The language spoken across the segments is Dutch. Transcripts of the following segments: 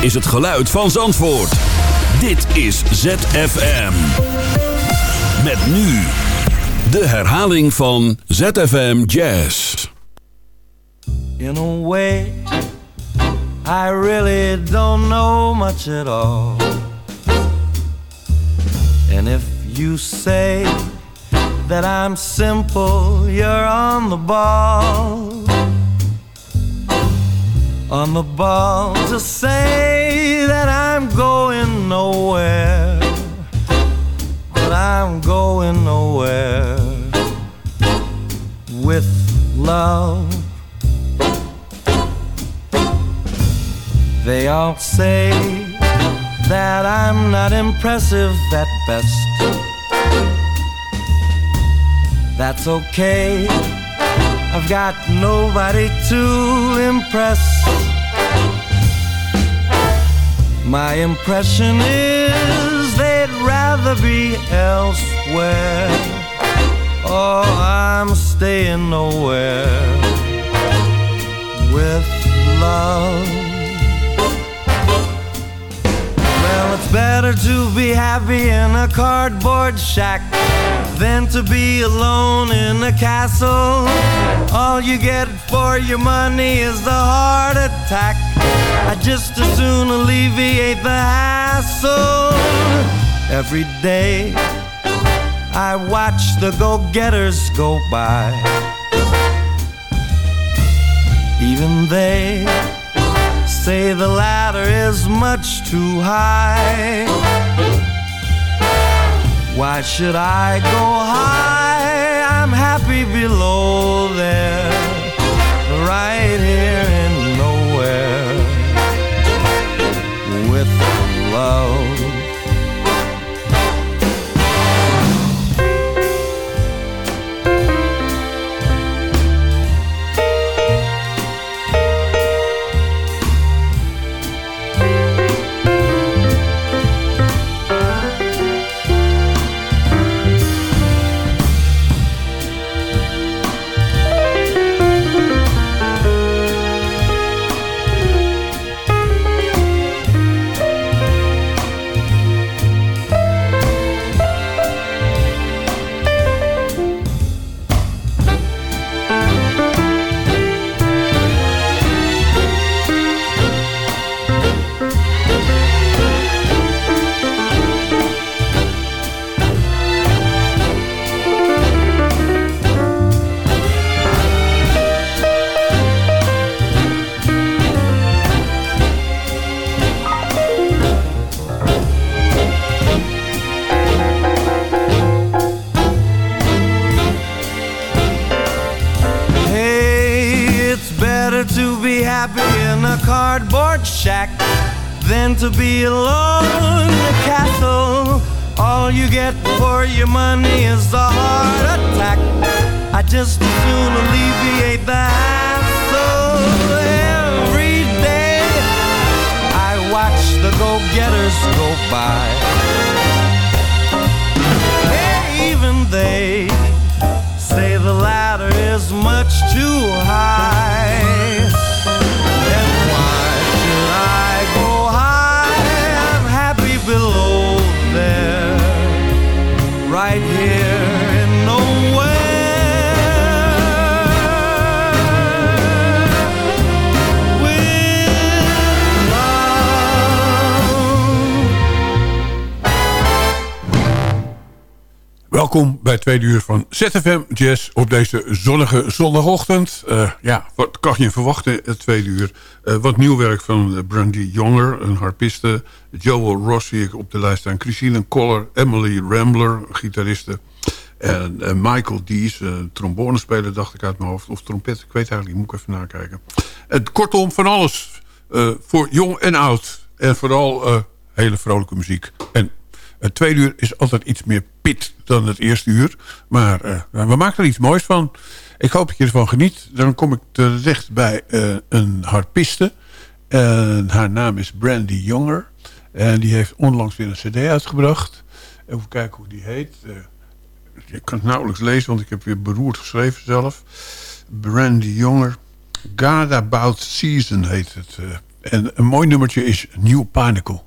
Is het geluid van Zandvoort. Dit is ZFM. Met nu de herhaling van ZFM Jazz. In a way, I really don't know much at all. And if you say that I'm simple, you're on the ball. The ball to say that I'm going nowhere. But I'm going nowhere with love. They all say that I'm not impressive at best. That's okay. I've got nobody to impress. My impression is they'd rather be elsewhere. Oh, I'm staying nowhere with love. It's better to be happy in a cardboard shack than to be alone in a castle. All you get for your money is the heart attack. I just as soon alleviate the hassle. Every day I watch the go getters go by. Even they say the ladder is much too high. Why should I go high? I'm happy below there, shack than to be alone in a castle. All you get for your money is a heart attack. I just as soon alleviate the hassle. Every day I watch the go-getters go by. Hey, even they say the ladder is much too high. Welkom bij tweede uur van ZFM Jazz op deze zonnige zondagochtend. Eh, ja, wat kan je verwachten het tweede uur? Eh, wat nieuw werk van eh, Brandy Jonger, een harpiste. Joel Ross zie ik op de lijst staan. Christine Coller, Emily Rambler, gitariste. En Michael Dees, uh, trombonespeler dacht ik uit mijn hoofd. Of trompet, ik weet eigenlijk niet, moet ik even nakijken. Kortom, van alles. voor jong en oud. En vooral hele vrolijke muziek. En het tweede uur is altijd iets meer pit dan het eerste uur. Maar eh, we maken er iets moois van. Ik hoop dat je ervan geniet. Dan kom ik terecht bij eh, een harpiste. En haar naam is Brandy Jonger. En die heeft onlangs weer een cd uitgebracht. Even kijken hoe die heet. Eh, ik kan het nauwelijks lezen, want ik heb weer beroerd geschreven zelf. Brandy Jonger. God About Season heet het. En een mooi nummertje is New Panicle.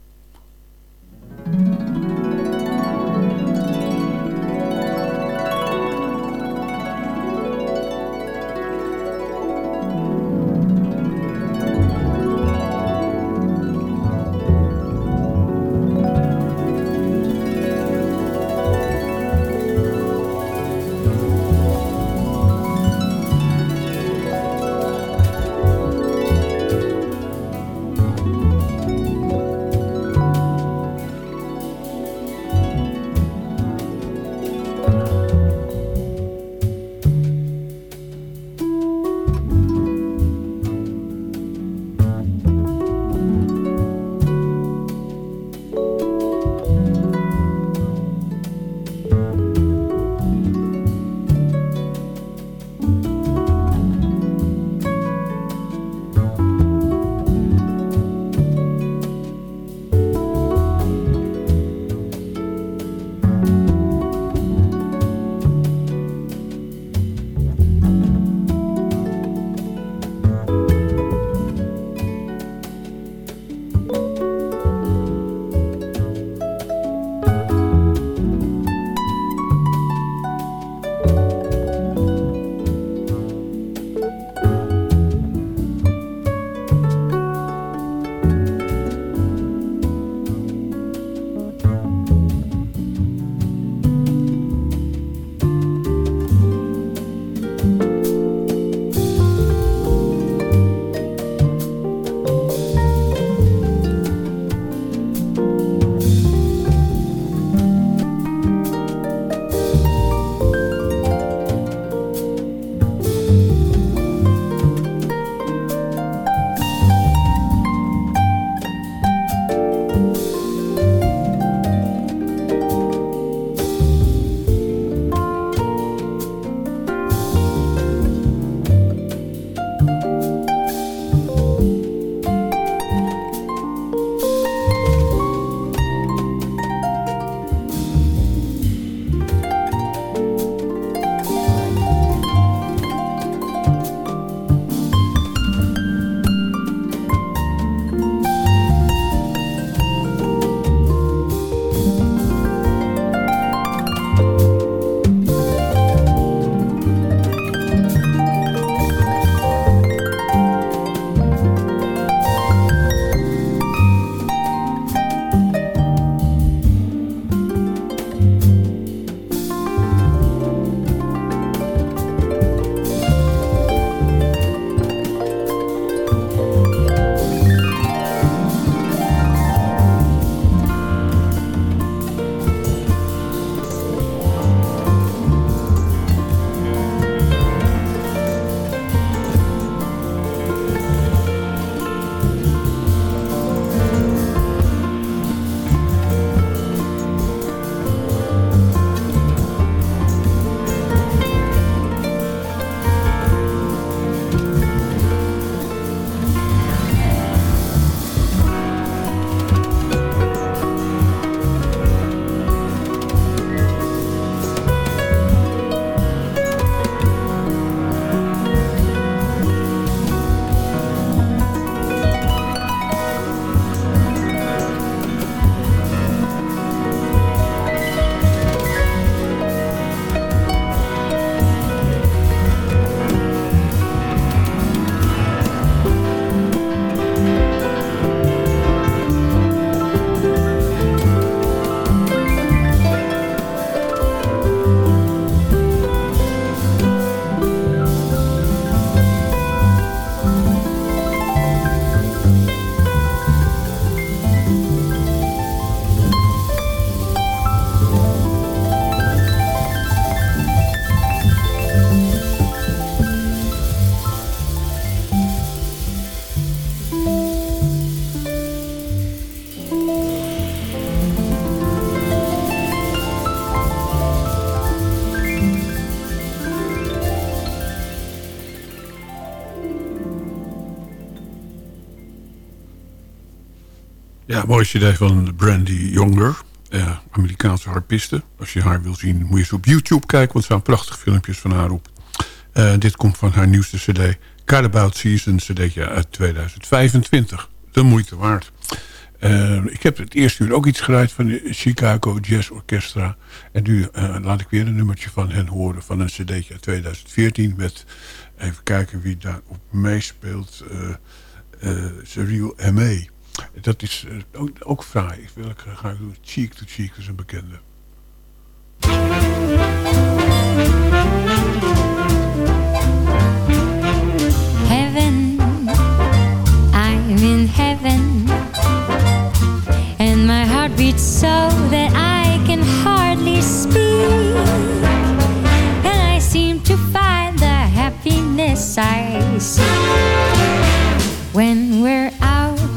Ja, mooi cd van Brandy Younger. Uh, Amerikaanse harpiste. Als je haar wil zien, moet je eens op YouTube kijken. Want er staan prachtige filmpjes van haar op. Uh, dit komt van haar nieuwste cd. Carabout Season cd'tje uit 2025. De moeite waard. Uh, ik heb het eerste uur ook iets gedraaid van de Chicago Jazz Orchestra. En nu uh, laat ik weer een nummertje van hen horen van een cd'tje uit 2014. Met, even kijken wie daarop meespeelt. Uh, Cyril M.A. Dat is ook, ook fraai. Welke ga ik doen? Cheek to Cheek, is een bekende. Heaven, I'm in heaven And my heart beats so that I can hardly speak And I seem to find the happiness I see When we're out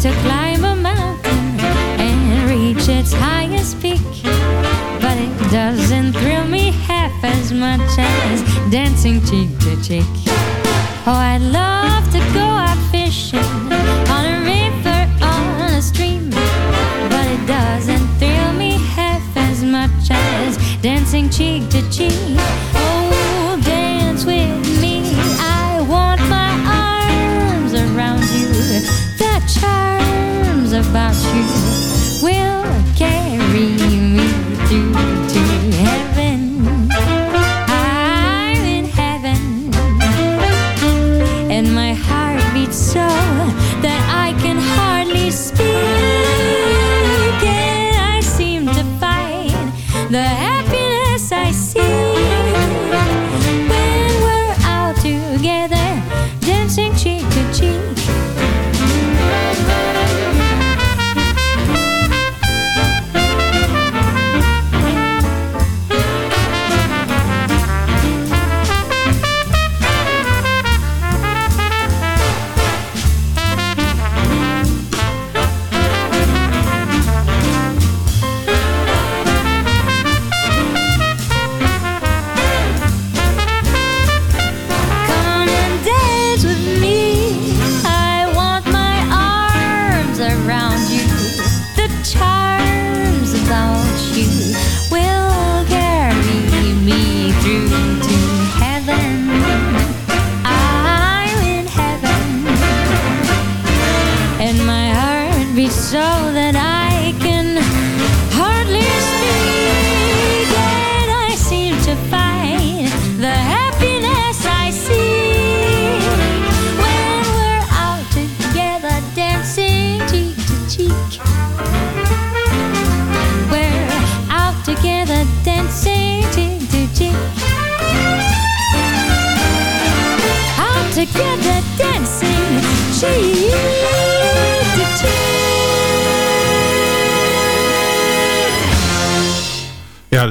to climb a mountain and reach its highest peak. But it doesn't thrill me half as much as dancing cheek to cheek. Oh, I'd love to go out fishing on a river, on a stream. But it doesn't thrill me half as much as dancing cheek to cheek.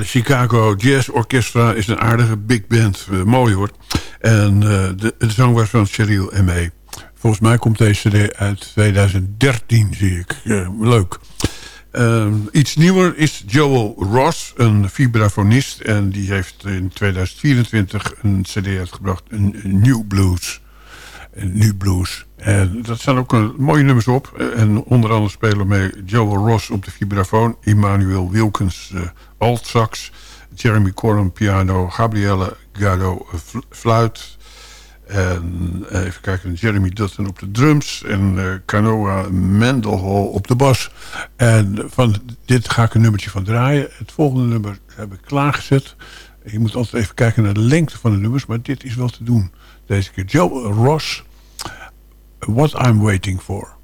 Chicago Jazz Orchestra is een aardige big band. Uh, mooi hoor. En uh, de, de zang was van Cheryl M.A. Volgens mij komt deze CD uit 2013, zie ik. Leuk. Ehm, iets nieuwer is Joel Ross, een vibrafonist. En die heeft in 2024 een cd uitgebracht, een New Blues. New Blues. En dat staan ook een mooie nummers op. En onder andere spelen mee Joel Ross op de vibrafoon. Emmanuel Wilkins uh, altsax. Jeremy Corum piano. Gabrielle Gado fluit. En eh, even kijken, Jeremy Dutton op de drums. En uh, Canoa Mendelhall op de bas. En van dit ga ik een nummertje van draaien. Het volgende nummer heb ik klaargezet. Je moet altijd even kijken naar de lengte van de nummers. Maar dit is wel te doen. Deze keer Joe Ross. What I'm Waiting For.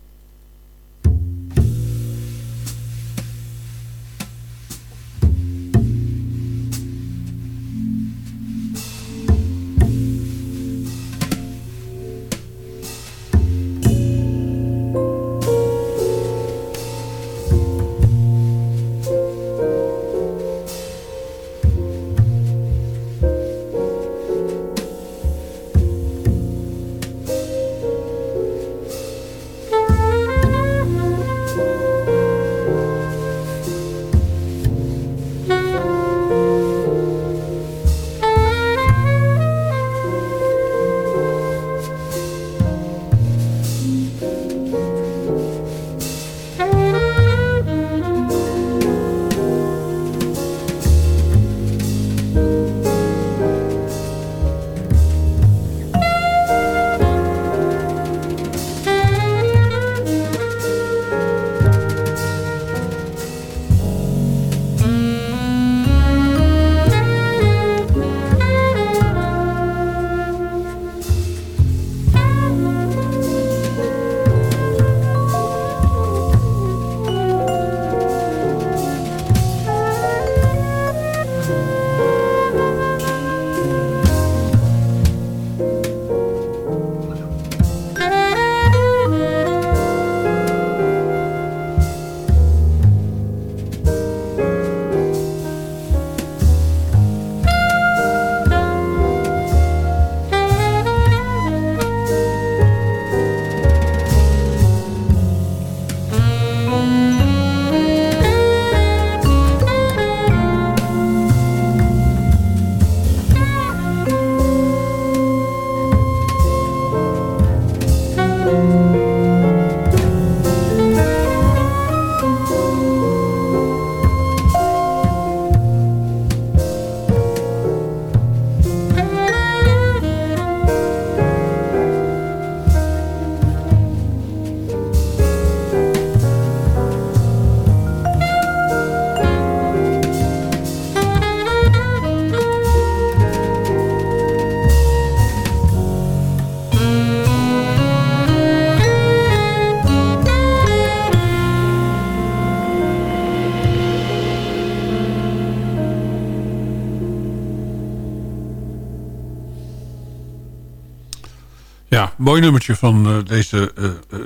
Mooi nummertje van uh, deze uh, uh,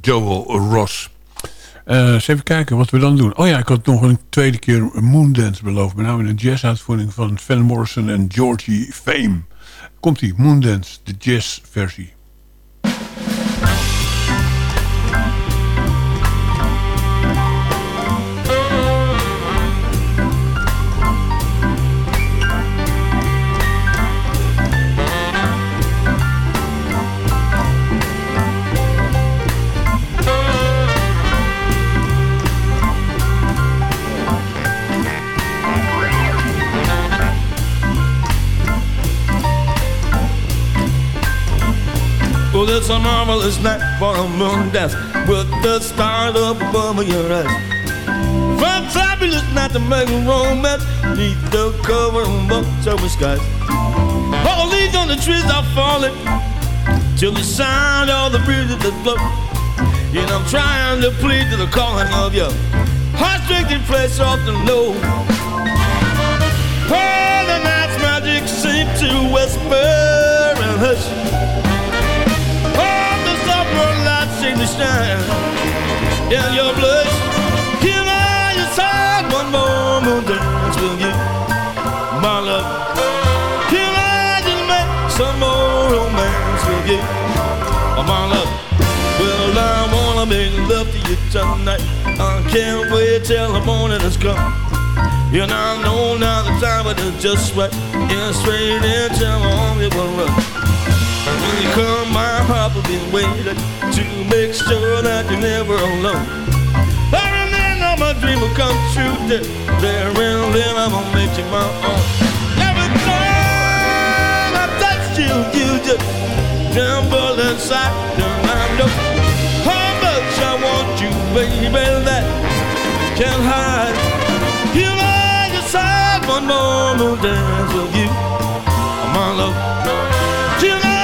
Joel Ross. eens even kijken wat we dan doen. Oh ja, ik had nog een tweede keer Moondance beloofd. Met name een jazzuitvoering van Van Morrison en Georgie Fame. Komt-ie, Moondance, de jazzversie. It's a marvelous night for a moon dance with the stars up above your eyes. Fun fabulous night to make a romance neath the cover of October skies. All the leaves on the trees are falling till the sound of the breezes that blow. And I'm trying to plead to the calling of your heart-stricken place off the low. All the night's magic seems to whisper and hush seem in your blush. Can I just have one more moon dance with you, my love? Can I just make some more romance with you, oh, my love? Well, I wanna make love to you tonight. I can't wait till the morning has come. And I know now the time is just right. And straight into my arms it will run. When you come, my heart will be waiting to make sure that you're never alone. I remember my dream will come true. There, and then I'm gonna make you my own. Every time I touch you, you just tremble inside. And I know how much I want you, baby. That can't hide. You I just had one more dance with you, my love. Ja,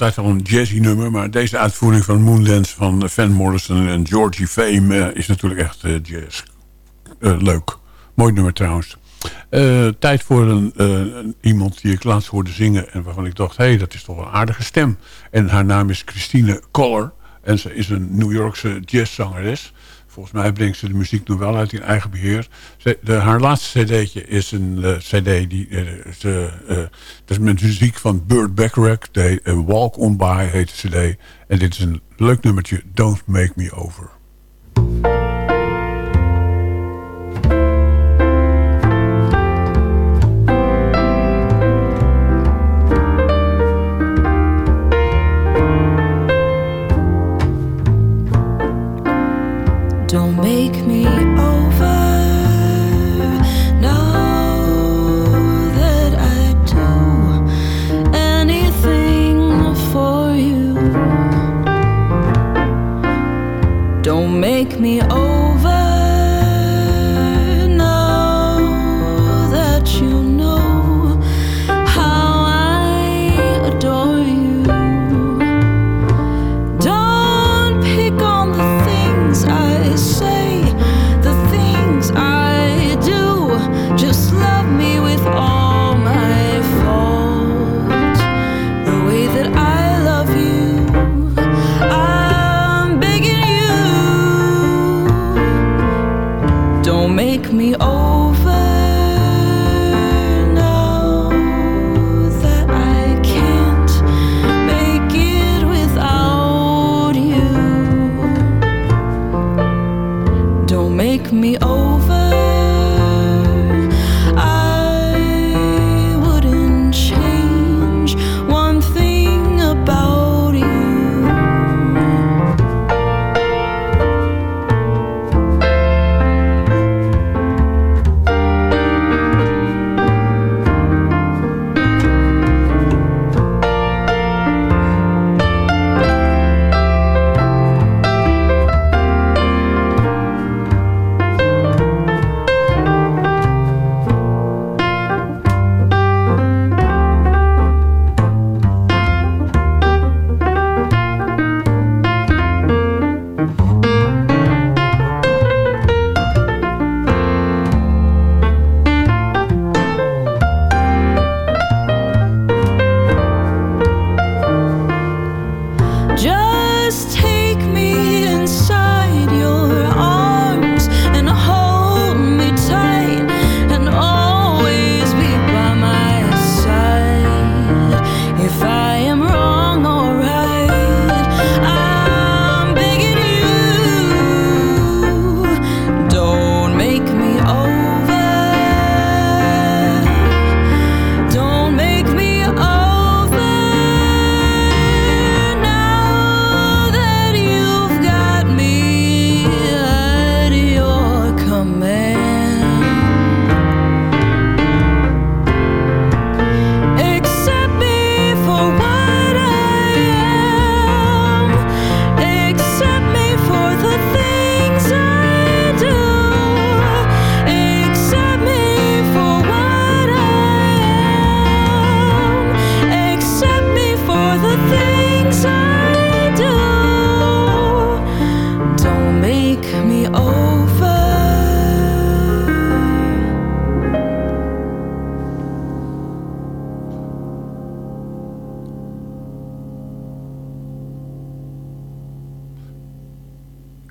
altijd al een jazzy nummer. Maar deze uitvoering van Moondance van Van Morrison en Georgie Fame... Uh, is natuurlijk echt uh, jazz. Uh, leuk. Mooi nummer trouwens. tijd voor een, iemand die ik laatst hoorde zingen... en waarvan ik dacht, hé, hey, dat is toch een aardige stem. En haar naam is Christine Coller. En ze is een New Yorkse jazzzangeres... Volgens mij brengt ze de muziek nog wel uit in eigen beheer. Ze, haar laatste cd'tje is een uh, cd die ze, uh, dat is met muziek van Burt Bacharach. De Walk On By heet de cd. En dit is een leuk nummertje, Don't Make Me Over.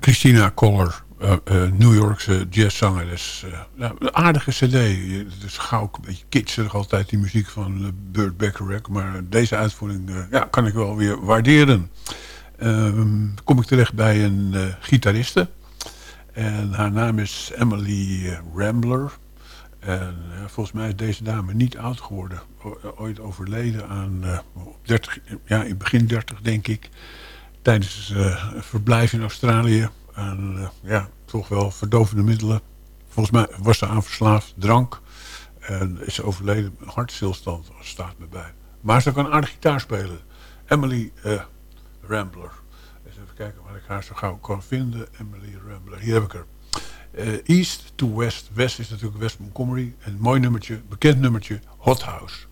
Christina Coller, uh, uh, New Yorkse jazzzangeres. Uh, nou, een aardige cd. Het is gauw een beetje kitscherig altijd, die muziek van Burt Bacharach. Maar deze uitvoering ja, kan ik wel weer waarderen. Ehm, kom ik terecht bij een gitariste. En haar naam is Emily Rambler. En volgens mij is deze dame niet oud geworden. Ooit overleden aan op 30, ja, in begin 30 denk ik tijdens een verblijf in Australië. En uh, ja, toch wel verdovende middelen. Volgens mij was ze aan verslaafd, drank. En is overleden, hartstilstand staat me bij. Maar ze kan aardig gitaar spelen. Emily uh, Rambler. Even kijken waar ik haar zo gauw kan vinden. Emily Rambler, hier heb ik haar. East to West. West is natuurlijk West Montgomery. Een mooi nummertje, bekend nummertje, Hot House.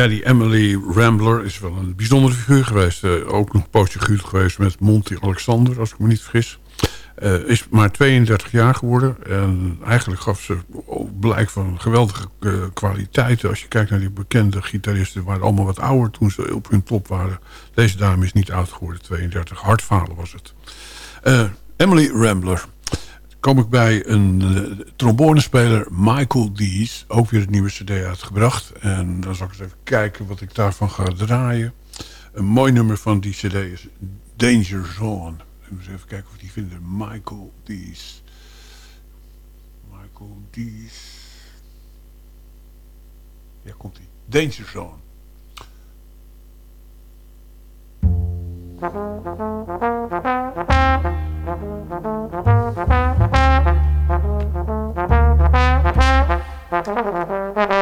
Ja, die Emily Rambler is wel een bijzondere figuur geweest. Eh, ook nog een poosje geweest met Monty Alexander, als ik me niet vergis. Eh, is maar 32 jaar geworden. En eigenlijk gaf ze blijk van geweldige uh, kwaliteiten. Als je kijkt naar die bekende gitaristen... waren allemaal wat ouder toen ze op hun top waren. Deze dame is niet oud geworden, 32. Hartfalen was het. Uh, Emily Rambler. Kom ik bij een trombonespeler, Michael Dees. Ook weer het nieuwe cd uitgebracht. En dan zal ik eens even kijken wat ik daarvan ga draaien. Een mooi nummer van die cd is Danger Zone. Eens even kijken of die vinden. Michael Dees. Michael Dees. Ja, komt ie. Danger Zone. Thank you.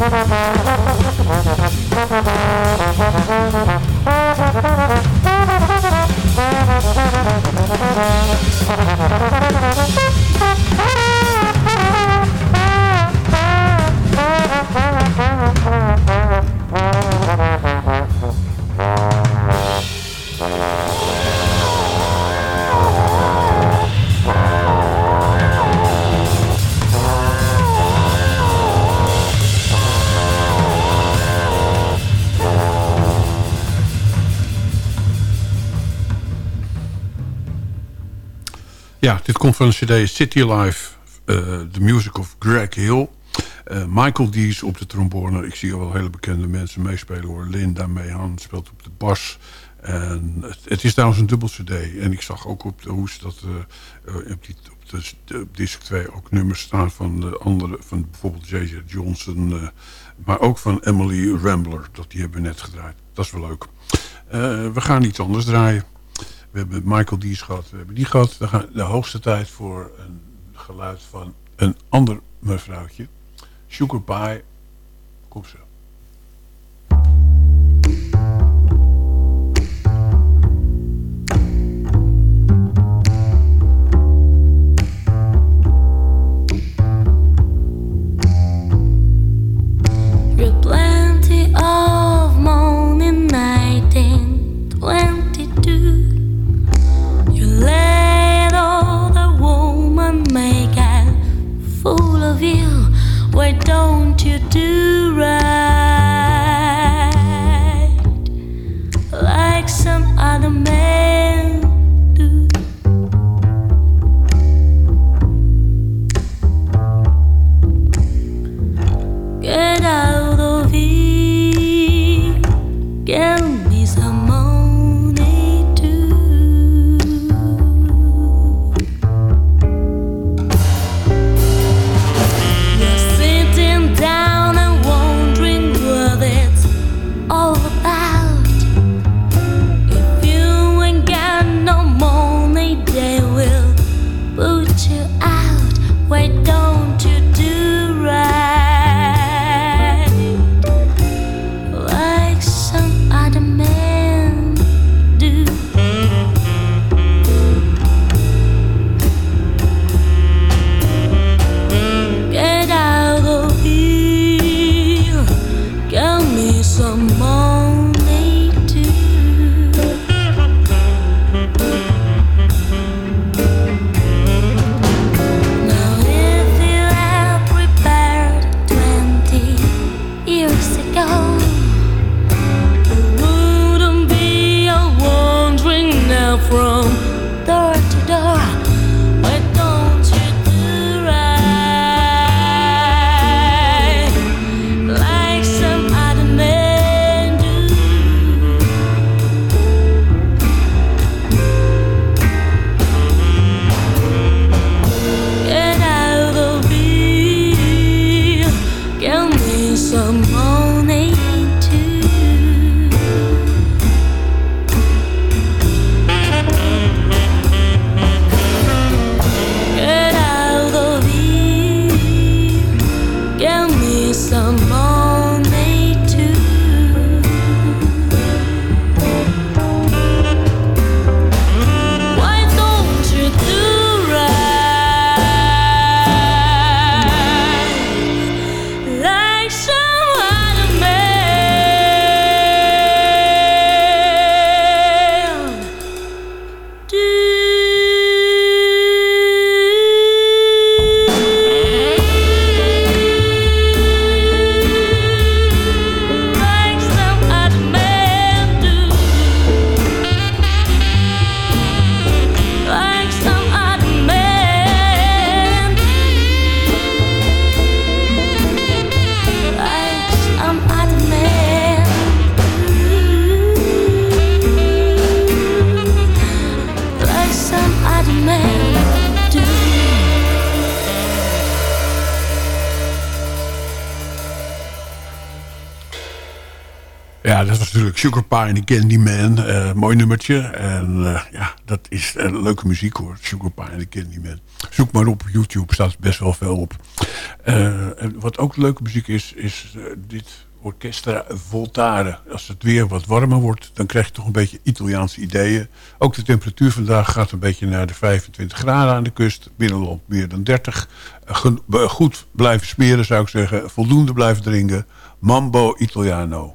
Bye-bye. Thank komt van de cd City Life, uh, The Music of Greg Hill. Uh, Michael Dees op de trombone. Ik zie al wel hele bekende mensen meespelen hoor. Linda Meehan speelt op de bas. En het, is trouwens een dubbel cd. En ik zag ook op de hoes dat uh, op, die, op, de, disc 2 ook nummers staan van de andere, van bijvoorbeeld J.J. Johnson. Maar ook van Emily Rambler. Dat die hebben we net gedraaid. Dat is wel leuk. we gaan iets anders draaien. We hebben Michael Dees gehad. We hebben die gehad. Gaan de hoogste tijd voor een geluid van een ander mevrouwtje. Sugar Pie. Kom zo. Sugar Pie and the Candyman. Uh, mooi nummertje. En uh, ja, dat is uh, leuke muziek hoor. Sugar Pie and the Candyman. Zoek maar op YouTube, staat best wel veel op. wat ook leuke muziek is, is dit Orchestra Voltare. Als het weer wat warmer wordt, dan krijg je toch een beetje Italiaanse ideeën. Ook de temperatuur vandaag gaat een beetje naar de 25 graden aan de kust. Binnenland meer dan 30. Goed blijven smeren zou ik zeggen. Voldoende blijven drinken. Mambo Italiano.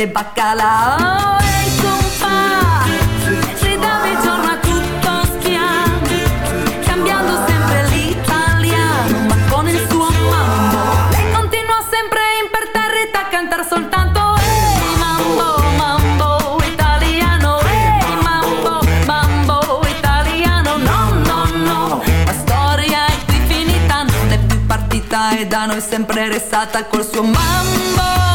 e baccalà. Ehi compà, se da giorno a tutto schia, cambiando sempre l'italiano, ma con il suo mambo. Continua sempre imperterrita a cantare soltanto Ehi mambo, mambo italiano, Ehi mambo, mambo italiano. No, no, no, la storia è finita, non è più partita e da noi sempre restata col suo mambo.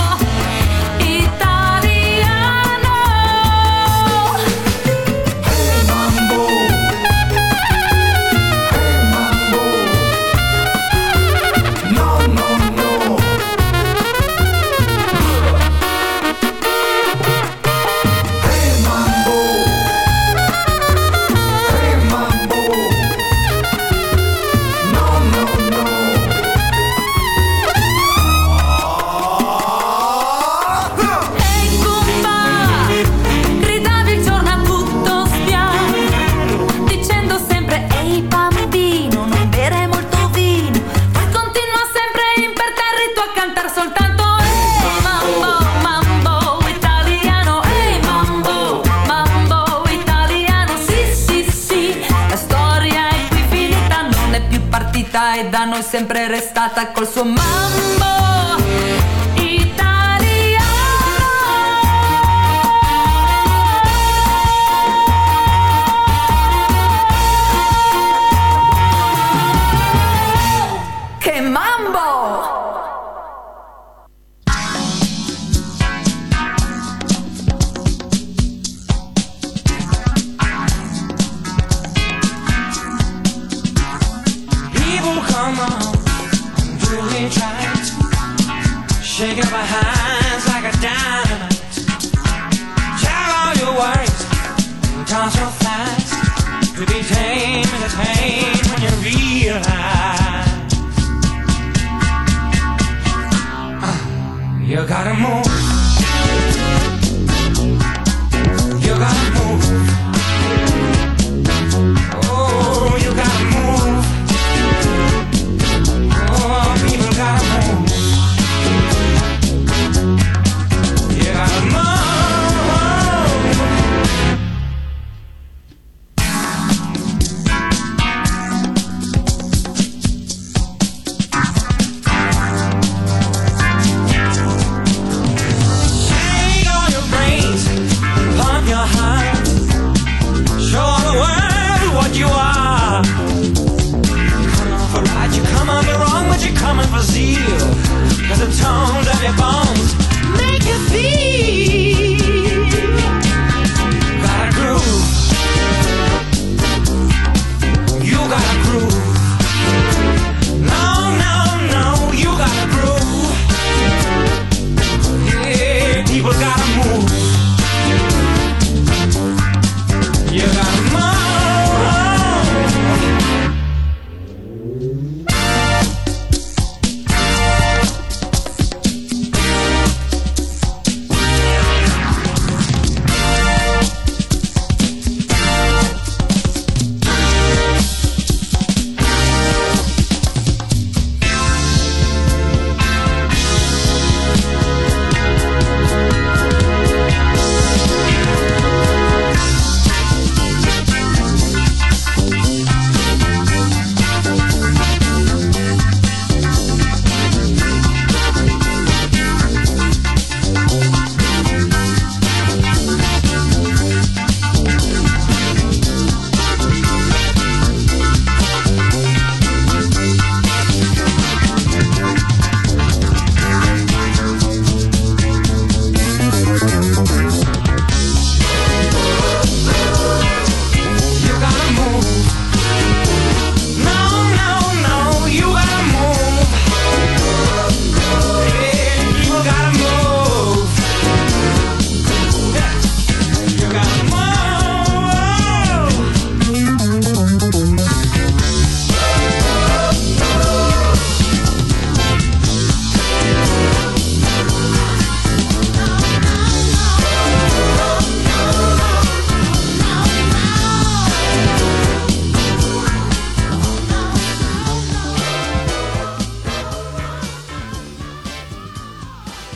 sempre restata col suo mamma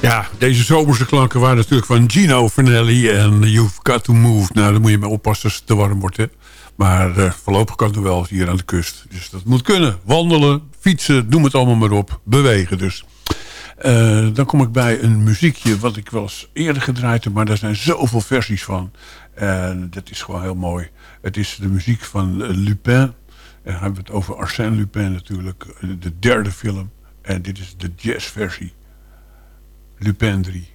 Ja, deze zomerse klanken waren natuurlijk van Gino Vernelli en You've Got To Move. Nou, daar moet je mee oppassen als het te warm wordt. Hè. Maar uh, voorlopig kan het wel hier aan de kust. Dus dat moet kunnen. Wandelen, fietsen, noem het allemaal maar op. Bewegen dus. Uh, dan kom ik bij een muziekje wat ik wel eens eerder gedraaid heb... maar daar zijn zoveel versies van. En dat is gewoon heel mooi. Het is de muziek van Lupin. En dan hebben we het over Arsène Lupin natuurlijk. De derde film. En dit is de jazzversie. Lupendry.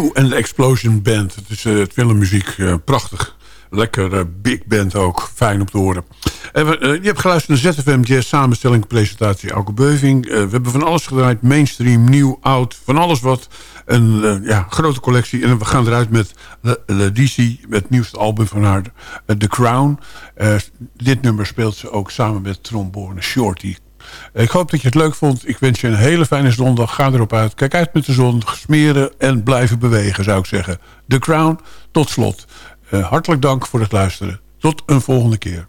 You and the Explosion Band. Het is uh, filmmuziek, uh, prachtig. Lekker uh, big band ook, fijn om te horen. En je hebt geluisterd naar ZFM Jazz, samenstelling, presentatie, Auke Beuving. we hebben van alles gedraaid, mainstream, nieuw, oud, van alles wat. Een ja, grote collectie. En we gaan eruit met Ladici, het nieuwste album van haar, The Crown. dit nummer speelt ze ook samen met trombone Shorty. Eh, ik hoop dat je het leuk vond. Ik wens je een hele fijne zondag. Ga erop uit. Kijk uit met de zon. Smeren en blijven bewegen, zou ik zeggen. The Crown, tot slot. Eh, hartelijk dank voor het luisteren. Tot een volgende keer.